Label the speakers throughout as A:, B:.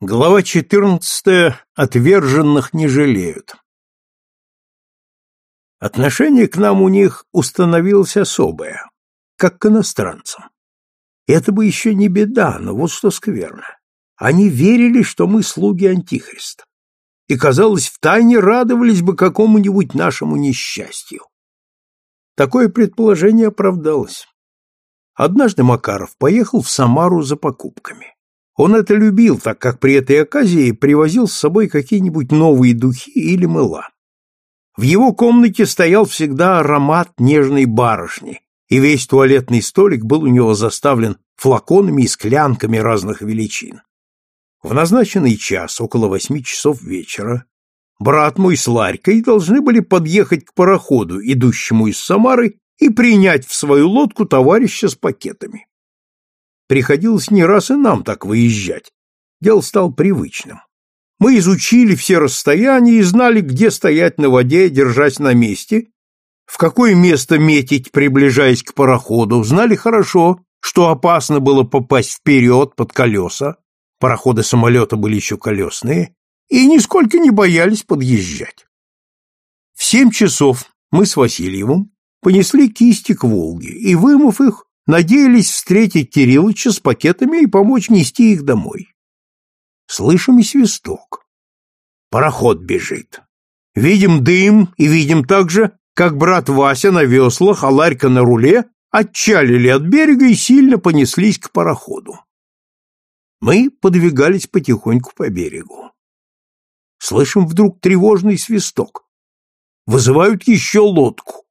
A: Глава 14. Отверженных не жалеют. Отношение к нам у них установилось особое, как к иностранцам. Это бы еще не беда, но вот что скверно. Они верили, что мы слуги Антихриста, и, казалось, втайне радовались бы какому-нибудь нашему несчастью. Такое предположение оправдалось. Однажды Макаров поехал в Самару за покупками. Он это любил, так как при этой оказии привозил с собой какие-нибудь новые духи или мыла. В его комнате стоял всегда аромат нежной барышни, и весь туалетный столик был у него заставлен флаконами и склянками разных величин. В назначенный час, около восьми часов вечера, брат мой с Ларькой должны были подъехать к пароходу, идущему из Самары, и принять в свою лодку товарища с пакетами. Приходилось не раз и нам так выезжать. Дело стало привычным. Мы изучили все расстояния и знали, где стоять на воде, держась на месте, в какое место метить, приближаясь к пароходу, знали хорошо, что опасно было попасть вперед под колеса, пароходы самолета были еще колесные, и нисколько не боялись подъезжать. В семь часов мы с Васильевым понесли кисти к Волге и, вымыв их, надеялись встретить Кириллыча с пакетами и помочь нести их домой. Слышим и свисток. Пароход бежит. Видим дым и видим также, как брат Вася на веслах, а Ларька на руле отчалили от берега и сильно понеслись к пароходу. Мы подвигались потихоньку по берегу. Слышим вдруг тревожный свисток. Вызывают еще лодку.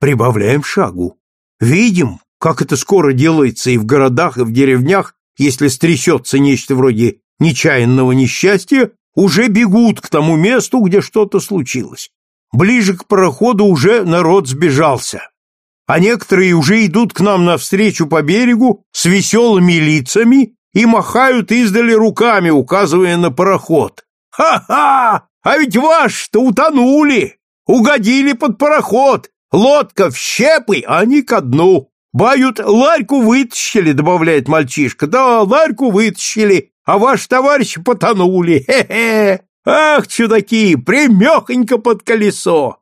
A: Прибавляем шагу. Видим, как это скоро делается и в городах, и в деревнях, если стрясется нечто вроде нечаянного несчастья, уже бегут к тому месту, где что-то случилось. Ближе к пароходу уже народ сбежался. А некоторые уже идут к нам навстречу по берегу с веселыми лицами и махают издали руками, указывая на пароход. «Ха-ха! А ведь ваш-то утонули! Угодили под пароход! Лодка в щепы, а не ко дну! Бают, ларьку вытащили, добавляет мальчишка. Да, ларьку вытащили, а ваши товарищи потонули. Хе-хе! Ах, чудаки, примехонько под колесо!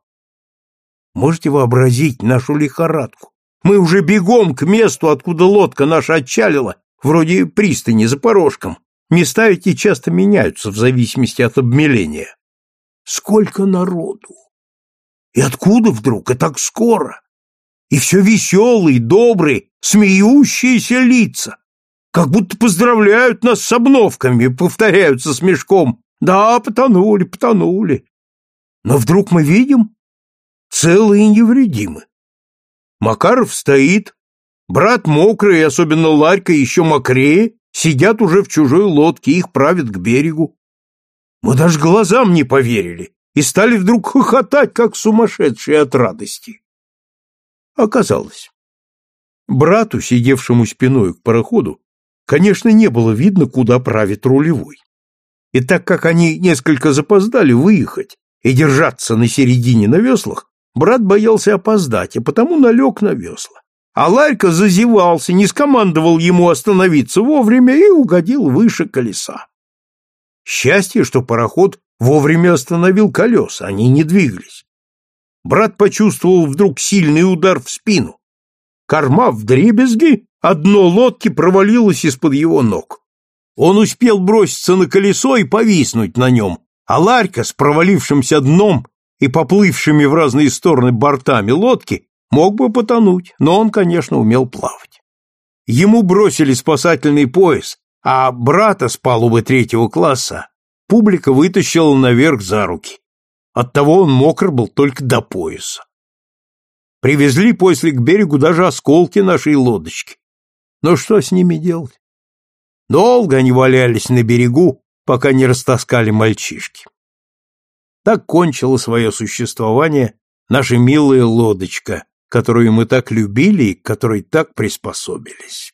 A: Можете вообразить нашу лихорадку? Мы уже бегом к месту, откуда лодка наша отчалила, вроде пристани за порожком. Места эти часто меняются в зависимости от обмеления. Сколько народу! И откуда вдруг, и так скоро? И все веселые, добрые, смеющиеся лица, как будто поздравляют нас с обновками, повторяются с мешком. Да, потонули, потонули. Но вдруг мы видим целые и невредимы. Макаров стоит, брат мокрый, особенно Ларька еще мокрее, сидят уже в чужой лодке, их правят к берегу. Мы даже глазам не поверили и стали вдруг хохотать, как сумасшедшие от радости. Оказалось. Брату, сидевшему спиной к пароходу, конечно, не было видно, куда правит рулевой. И так как они несколько запоздали выехать и держаться на середине на веслах, брат боялся опоздать, и потому налег на весла. А Ларька зазевался, не скомандовал ему остановиться вовремя и угодил выше колеса. Счастье, что пароход вовремя остановил колеса, они не двигались брат почувствовал вдруг сильный удар в спину. Корма в дребезги, одно лодки провалилось из-под его ног. Он успел броситься на колесо и повиснуть на нем, а Ларька с провалившимся дном и поплывшими в разные стороны бортами лодки мог бы потонуть, но он, конечно, умел плавать. Ему бросили спасательный пояс, а брата с палубы третьего класса публика вытащила наверх за руки. Оттого он мокр был только до пояса. Привезли после к берегу даже осколки нашей лодочки. Но что с ними делать? Долго они валялись на берегу, пока не растаскали мальчишки. Так кончила свое существование наша милая лодочка, которую мы так любили и к которой так приспособились.